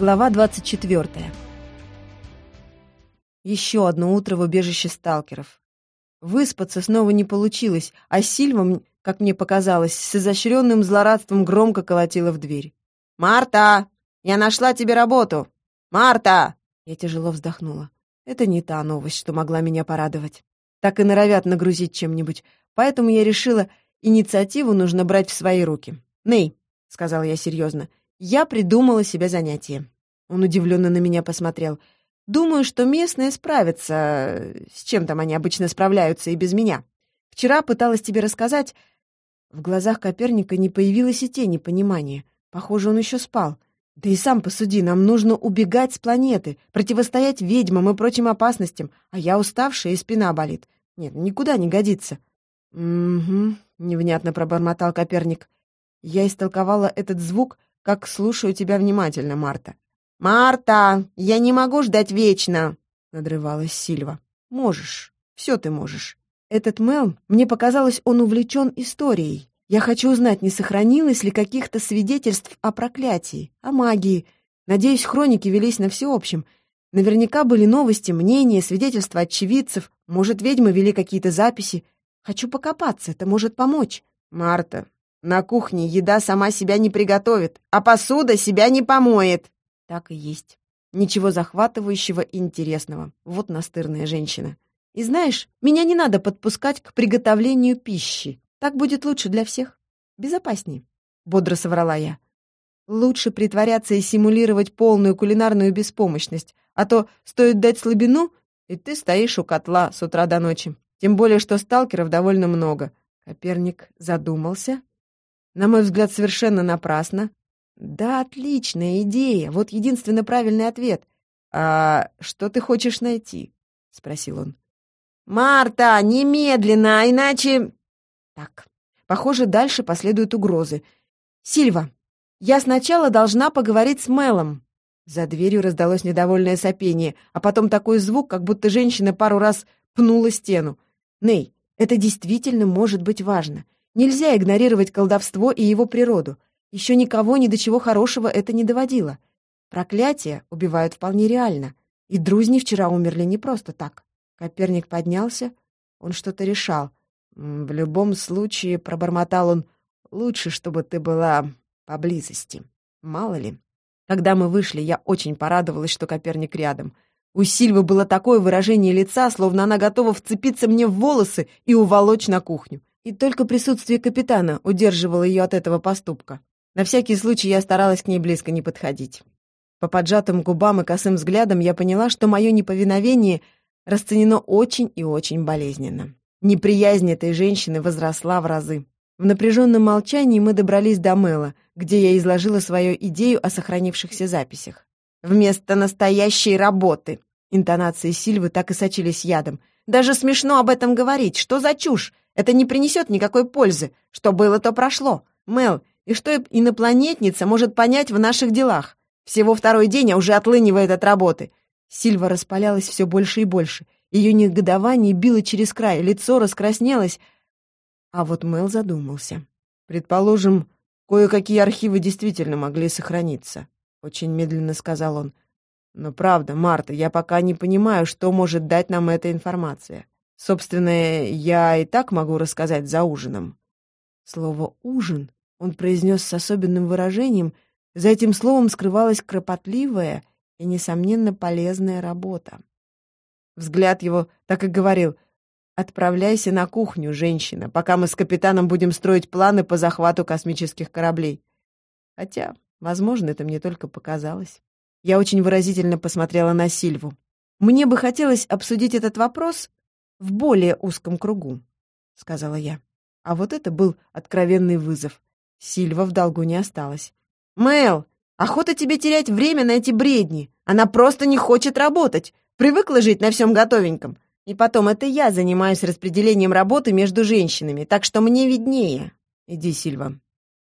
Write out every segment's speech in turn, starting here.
Глава 24. Еще одно утро в убежище сталкеров. Выспаться снова не получилось, а Сильва, как мне показалось, с изощренным злорадством громко колотила в дверь. «Марта! Я нашла тебе работу! Марта!» Я тяжело вздохнула. Это не та новость, что могла меня порадовать. Так и норовят нагрузить чем-нибудь. Поэтому я решила, инициативу нужно брать в свои руки. «Ней», — сказала я серьезно, — «я придумала себе занятие». Он удивленно на меня посмотрел. «Думаю, что местные справятся. С чем там они обычно справляются и без меня. Вчера пыталась тебе рассказать...» В глазах Коперника не появилось и тени понимания. Похоже, он еще спал. Да и сам посуди, нам нужно убегать с планеты, противостоять ведьмам и прочим опасностям, а я уставшая и спина болит. Нет, никуда не годится. «Угу», — невнятно пробормотал Коперник. Я истолковала этот звук, как слушаю тебя внимательно, Марта. «Марта, я не могу ждать вечно!» — надрывалась Сильва. «Можешь, все ты можешь. Этот Мел, мне показалось, он увлечен историей. Я хочу узнать, не сохранилось ли каких-то свидетельств о проклятии, о магии. Надеюсь, хроники велись на всеобщем. Наверняка были новости, мнения, свидетельства очевидцев. Может, ведьмы вели какие-то записи. Хочу покопаться, это может помочь. Марта, на кухне еда сама себя не приготовит, а посуда себя не помоет. Так и есть. Ничего захватывающего и интересного. Вот настырная женщина. И знаешь, меня не надо подпускать к приготовлению пищи. Так будет лучше для всех. Безопаснее, — бодро соврала я. Лучше притворяться и симулировать полную кулинарную беспомощность, а то стоит дать слабину, и ты стоишь у котла с утра до ночи. Тем более, что сталкеров довольно много. Коперник задумался. На мой взгляд, совершенно напрасно. Да, отличная идея. Вот единственно правильный ответ. «А что ты хочешь найти?» — спросил он. «Марта, немедленно, иначе...» Так, похоже, дальше последуют угрозы. «Сильва, я сначала должна поговорить с Мелом». За дверью раздалось недовольное сопение, а потом такой звук, как будто женщина пару раз пнула стену. «Ней, это действительно может быть важно. Нельзя игнорировать колдовство и его природу. Еще никого ни до чего хорошего это не доводило. Проклятия убивают вполне реально. И друзни вчера умерли не просто так». Коперник поднялся, он что-то решал — «В любом случае», — пробормотал он, — «лучше, чтобы ты была поблизости. Мало ли». Когда мы вышли, я очень порадовалась, что Коперник рядом. У Сильвы было такое выражение лица, словно она готова вцепиться мне в волосы и уволочь на кухню. И только присутствие капитана удерживало ее от этого поступка. На всякий случай я старалась к ней близко не подходить. По поджатым губам и косым взглядам я поняла, что мое неповиновение расценено очень и очень болезненно. Неприязнь этой женщины возросла в разы. В напряженном молчании мы добрались до Мэла, где я изложила свою идею о сохранившихся записях. «Вместо настоящей работы!» Интонации Сильвы так и сочились ядом. «Даже смешно об этом говорить. Что за чушь? Это не принесет никакой пользы. Что было, то прошло. Мэл, и что инопланетница может понять в наших делах? Всего второй день, а уже отлынивает от работы». Сильва распалялась все больше и больше. Ее негодование било через край, лицо раскраснелось. А вот Мэл задумался. «Предположим, кое-какие архивы действительно могли сохраниться», — очень медленно сказал он. «Но правда, Марта, я пока не понимаю, что может дать нам эта информация. Собственно, я и так могу рассказать за ужином». Слово «ужин» он произнес с особенным выражением. За этим словом скрывалась кропотливая и, несомненно, полезная работа. Взгляд его так и говорил «Отправляйся на кухню, женщина, пока мы с капитаном будем строить планы по захвату космических кораблей». Хотя, возможно, это мне только показалось. Я очень выразительно посмотрела на Сильву. «Мне бы хотелось обсудить этот вопрос в более узком кругу», — сказала я. А вот это был откровенный вызов. Сильва в долгу не осталась. «Мэл, охота тебе терять время на эти бредни. Она просто не хочет работать. Привыкла жить на всем готовеньком. И потом, это я занимаюсь распределением работы между женщинами, так что мне виднее. Иди, Сильва.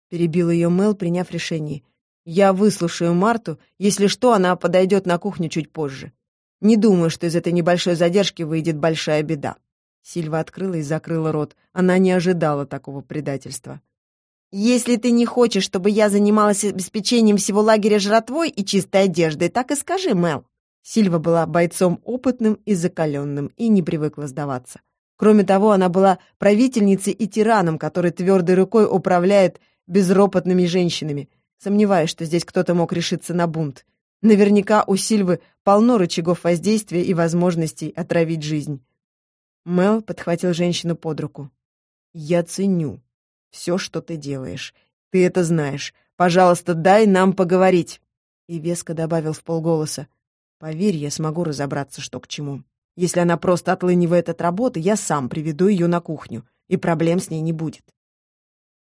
Перебил ее Мел, приняв решение. Я выслушаю Марту, если что, она подойдет на кухню чуть позже. Не думаю, что из этой небольшой задержки выйдет большая беда. Сильва открыла и закрыла рот. Она не ожидала такого предательства. Если ты не хочешь, чтобы я занималась обеспечением всего лагеря жратвой и чистой одеждой, так и скажи, Мел». Сильва была бойцом опытным и закаленным и не привыкла сдаваться. Кроме того, она была правительницей и тираном, который твердой рукой управляет безропотными женщинами. Сомневаюсь, что здесь кто-то мог решиться на бунт. Наверняка у Сильвы полно рычагов воздействия и возможностей отравить жизнь. Мел подхватил женщину под руку. «Я ценю все, что ты делаешь. Ты это знаешь. Пожалуйста, дай нам поговорить!» И веско добавил в полголоса. «Поверь, я смогу разобраться, что к чему. Если она просто отлынивает от работы, я сам приведу ее на кухню, и проблем с ней не будет».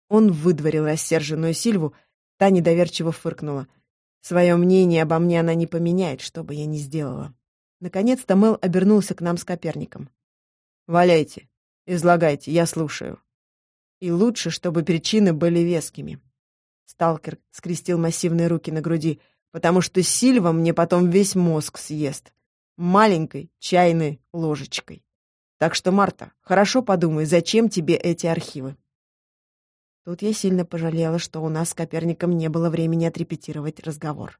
Он выдворил рассерженную Сильву, та недоверчиво фыркнула. Свое мнение обо мне она не поменяет, что бы я ни сделала. Наконец-то Мэл обернулся к нам с Коперником. «Валяйте, излагайте, я слушаю». И лучше, чтобы причины были вескими. Сталкер скрестил массивные руки на груди, потому что Сильва мне потом весь мозг съест. Маленькой чайной ложечкой. Так что, Марта, хорошо подумай, зачем тебе эти архивы. Тут я сильно пожалела, что у нас с Коперником не было времени отрепетировать разговор.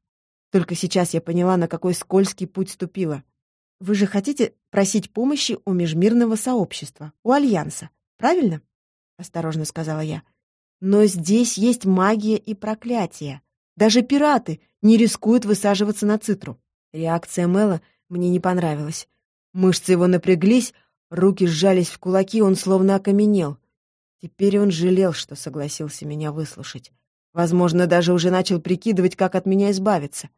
Только сейчас я поняла, на какой скользкий путь ступила. Вы же хотите просить помощи у межмирного сообщества, у Альянса, правильно? — осторожно сказала я. «Но здесь есть магия и проклятие. Даже пираты не рискуют высаживаться на цитру». Реакция Мэла мне не понравилась. Мышцы его напряглись, руки сжались в кулаки, он словно окаменел. Теперь он жалел, что согласился меня выслушать. Возможно, даже уже начал прикидывать, как от меня избавиться.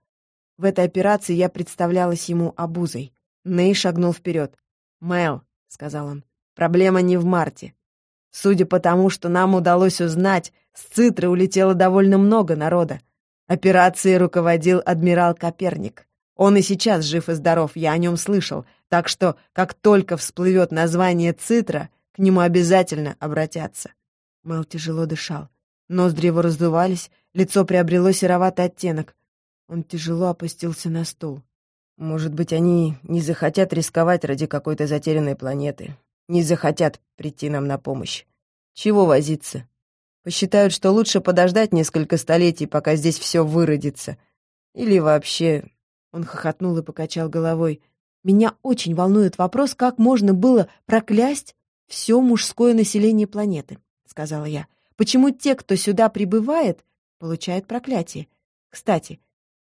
В этой операции я представлялась ему обузой. Ней шагнул вперед. «Мэл», — сказал он, — «проблема не в Марте. Судя по тому, что нам удалось узнать, с Цитры улетело довольно много народа. Операцией руководил адмирал Коперник. Он и сейчас жив и здоров, я о нем слышал, так что, как только всплывет название Цитра, к нему обязательно обратятся. Мэл тяжело дышал. Ноздри его раздувались, лицо приобрело сероватый оттенок. Он тяжело опустился на стул. Может быть, они не захотят рисковать ради какой-то затерянной планеты не захотят прийти нам на помощь. Чего возиться? Посчитают, что лучше подождать несколько столетий, пока здесь все выродится. Или вообще...» Он хохотнул и покачал головой. «Меня очень волнует вопрос, как можно было проклясть все мужское население планеты», — сказала я. «Почему те, кто сюда прибывает, получают проклятие? Кстати,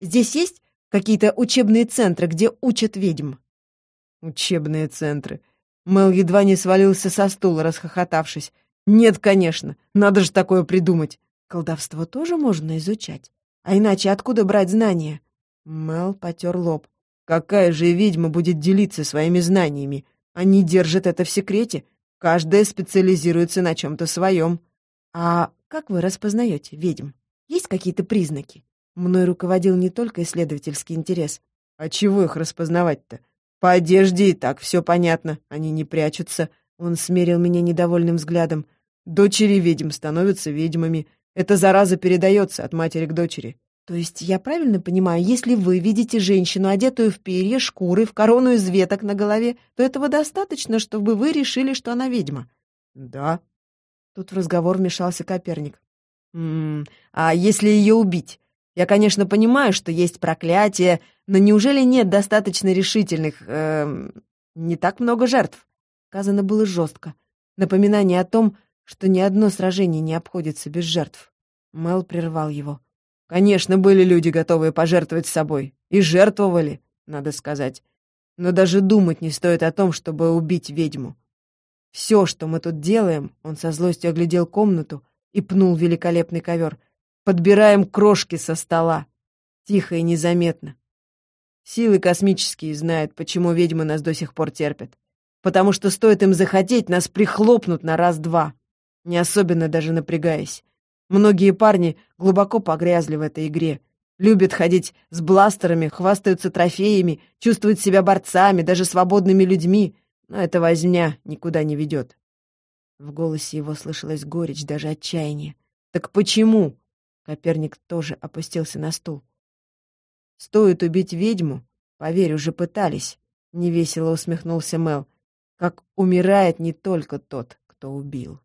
здесь есть какие-то учебные центры, где учат ведьм?» «Учебные центры», Мэл едва не свалился со стула, расхохотавшись. «Нет, конечно, надо же такое придумать. Колдовство тоже можно изучать. А иначе откуда брать знания?» Мэл потер лоб. «Какая же ведьма будет делиться своими знаниями? Они держат это в секрете. Каждая специализируется на чем-то своем. А как вы распознаете ведьм? Есть какие-то признаки?» Мной руководил не только исследовательский интерес. «А чего их распознавать-то? По одежде и так все понятно, они не прячутся. Он смерил меня недовольным взглядом. Дочери ведьм становятся ведьмами. Эта зараза передается от матери к дочери. То есть я правильно понимаю, если вы видите женщину, одетую в перья, шкуры, в корону из веток на голове, то этого достаточно, чтобы вы решили, что она ведьма? Да. Тут в разговор вмешался Коперник. М -м, а если ее убить? Я, конечно, понимаю, что есть проклятие, но неужели нет достаточно решительных... Э, не так много жертв? Сказано было жестко. Напоминание о том, что ни одно сражение не обходится без жертв. Мел прервал его. Конечно, были люди, готовые пожертвовать собой. И жертвовали, надо сказать. Но даже думать не стоит о том, чтобы убить ведьму. Все, что мы тут делаем, он со злостью оглядел комнату и пнул великолепный ковер — Подбираем крошки со стола. Тихо и незаметно. Силы космические знают, почему ведьмы нас до сих пор терпят. Потому что стоит им захотеть, нас прихлопнут на раз-два, не особенно даже напрягаясь. Многие парни глубоко погрязли в этой игре. Любят ходить с бластерами, хвастаются трофеями, чувствуют себя борцами, даже свободными людьми. Но эта возня никуда не ведет. В голосе его слышалась горечь, даже отчаяние. Так почему? Коперник тоже опустился на стул. «Стоит убить ведьму, поверь, уже пытались», — невесело усмехнулся Мел, «как умирает не только тот, кто убил».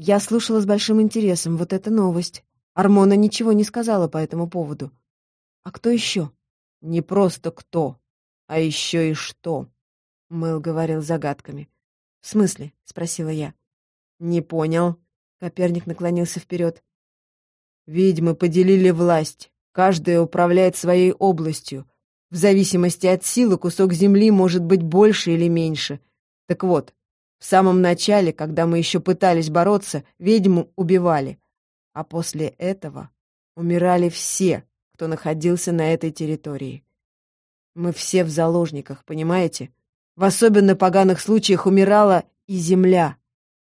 Я слушала с большим интересом. Вот это новость. Армона ничего не сказала по этому поводу. А кто еще? Не просто кто, а еще и что. Мэл говорил загадками. «В смысле?» — спросила я. «Не понял». Коперник наклонился вперед. «Ведьмы поделили власть. Каждая управляет своей областью. В зависимости от силы кусок земли может быть больше или меньше. Так вот, в самом начале, когда мы еще пытались бороться, ведьму убивали. А после этого умирали все, кто находился на этой территории. Мы все в заложниках, понимаете? В особенно поганых случаях умирала и земля.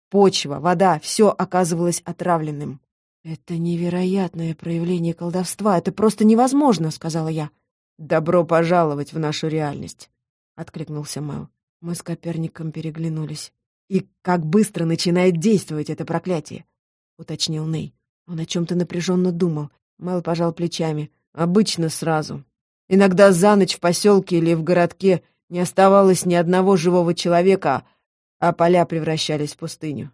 Почва, вода, все оказывалось отравленным. «Это невероятное проявление колдовства. Это просто невозможно», — сказала я. «Добро пожаловать в нашу реальность», — откликнулся Мэл. Мы с Коперником переглянулись. «И как быстро начинает действовать это проклятие?» — уточнил Ней. Он о чем-то напряженно думал. Мэл пожал плечами. «Обычно сразу. Иногда за ночь в поселке или в городке не оставалось ни одного живого человека, а поля превращались в пустыню.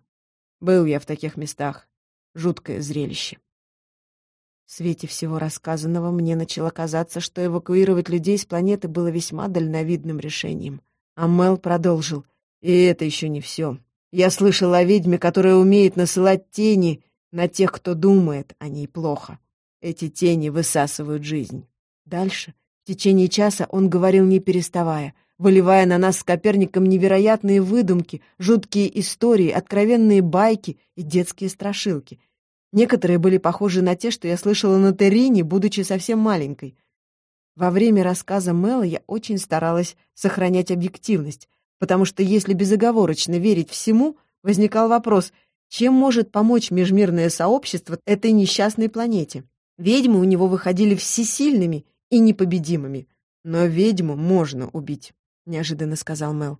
Был я в таких местах. Жуткое зрелище. В свете всего рассказанного мне начало казаться, что эвакуировать людей с планеты было весьма дальновидным решением. А Мел продолжил. «И это еще не все. Я слышал о ведьме, которая умеет насылать тени на тех, кто думает о ней плохо. Эти тени высасывают жизнь». Дальше, в течение часа, он говорил не переставая — выливая на нас с Коперником невероятные выдумки, жуткие истории, откровенные байки и детские страшилки. Некоторые были похожи на те, что я слышала на Террине, будучи совсем маленькой. Во время рассказа Мэла я очень старалась сохранять объективность, потому что если безоговорочно верить всему, возникал вопрос, чем может помочь межмирное сообщество этой несчастной планете. Ведьмы у него выходили всесильными и непобедимыми, но ведьму можно убить. — неожиданно сказал Мел.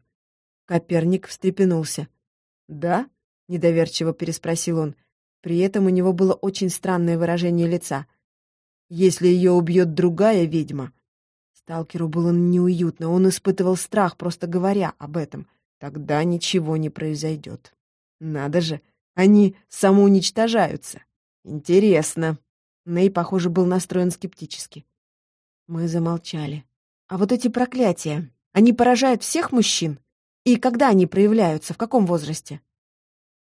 Коперник встрепенулся. «Да?» — недоверчиво переспросил он. При этом у него было очень странное выражение лица. «Если ее убьет другая ведьма...» Сталкеру было неуютно, он испытывал страх, просто говоря об этом. Тогда ничего не произойдет. Надо же, они самоуничтожаются. Интересно. Ней, похоже, был настроен скептически. Мы замолчали. А вот эти проклятия, они поражают всех мужчин? И когда они проявляются, в каком возрасте?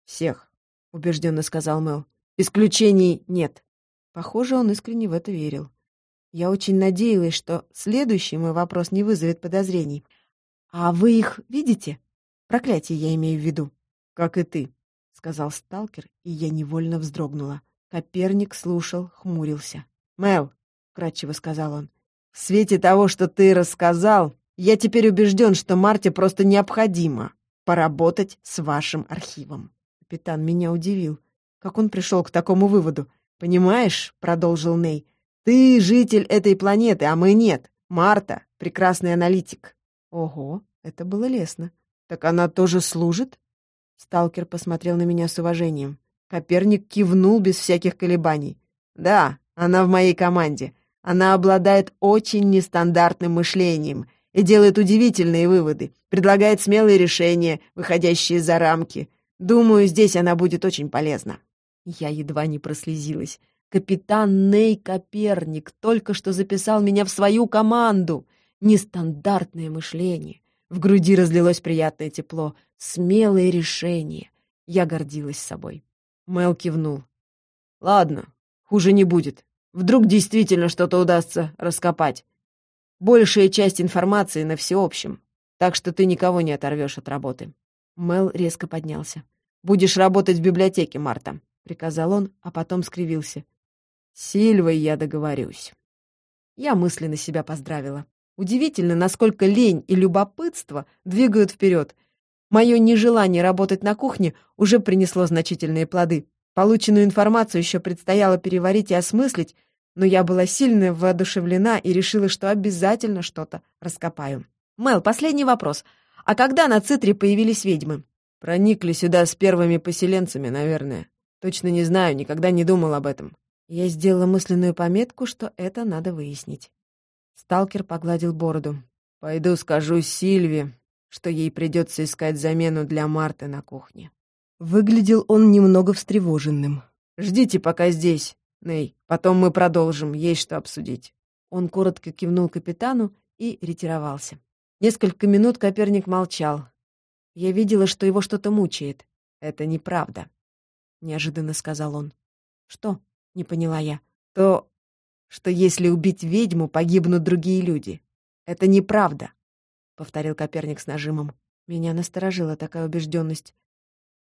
«Всех», — убежденно сказал Мэл. «Исключений нет». Похоже, он искренне в это верил. Я очень надеялась, что следующий мой вопрос не вызовет подозрений. «А вы их видите? Проклятие я имею в виду». «Как и ты», — сказал сталкер, и я невольно вздрогнула. Коперник слушал, хмурился. «Мэл», — кратчево сказал он, — «в свете того, что ты рассказал, я теперь убежден, что Марте просто необходимо поработать с вашим архивом. Капитан меня удивил. Как он пришел к такому выводу? «Понимаешь», — продолжил Ней, — «ты житель этой планеты, а мы нет. Марта — прекрасный аналитик». Ого, это было лестно. «Так она тоже служит?» Сталкер посмотрел на меня с уважением. Коперник кивнул без всяких колебаний. «Да, она в моей команде. Она обладает очень нестандартным мышлением и делает удивительные выводы, предлагает смелые решения, выходящие за рамки. Думаю, здесь она будет очень полезна». Я едва не прослезилась. Капитан Ней Коперник только что записал меня в свою команду. Нестандартное мышление. В груди разлилось приятное тепло. Смелые решения. Я гордилась собой. Мел кивнул. «Ладно, хуже не будет. Вдруг действительно что-то удастся раскопать. Большая часть информации на всеобщем, так что ты никого не оторвешь от работы». Мел резко поднялся. «Будешь работать в библиотеке, Марта», — приказал он, а потом скривился. «Сильвой я договорюсь». Я мысленно себя поздравила. Удивительно, насколько лень и любопытство двигают вперед. Мое нежелание работать на кухне уже принесло значительные плоды. Полученную информацию еще предстояло переварить и осмыслить, но я была сильно воодушевлена и решила, что обязательно что-то раскопаю. Мел, последний вопрос. А когда на Цитре появились ведьмы? Проникли сюда с первыми поселенцами, наверное. Точно не знаю, никогда не думал об этом. Я сделала мысленную пометку, что это надо выяснить. Сталкер погладил бороду. «Пойду скажу Сильве, что ей придется искать замену для Марты на кухне». Выглядел он немного встревоженным. «Ждите пока здесь, Ней. Потом мы продолжим. Есть что обсудить». Он коротко кивнул капитану и ретировался. Несколько минут Коперник молчал. Я видела, что его что-то мучает. «Это неправда», — неожиданно сказал он. «Что?» — не поняла я. «То, что если убить ведьму, погибнут другие люди. Это неправда», — повторил Коперник с нажимом. Меня насторожила такая убежденность.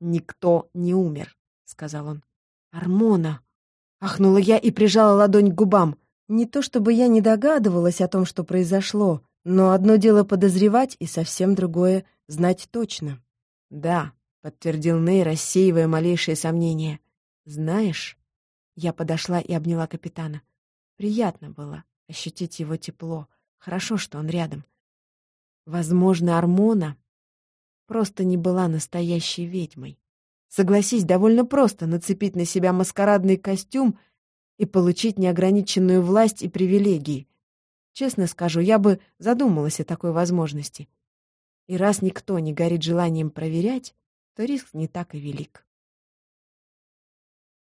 «Никто не умер», — сказал он. «Армона!» — ахнула я и прижала ладонь к губам. Не то чтобы я не догадывалась о том, что произошло, но одно дело подозревать, и совсем другое — знать точно. «Да», — подтвердил Ней, рассеивая малейшие сомнения. «Знаешь...» Я подошла и обняла капитана. Приятно было ощутить его тепло. Хорошо, что он рядом. Возможно, Армона просто не была настоящей ведьмой. Согласись, довольно просто нацепить на себя маскарадный костюм и получить неограниченную власть и привилегии. Честно скажу, я бы задумалась о такой возможности. И раз никто не горит желанием проверять, то риск не так и велик.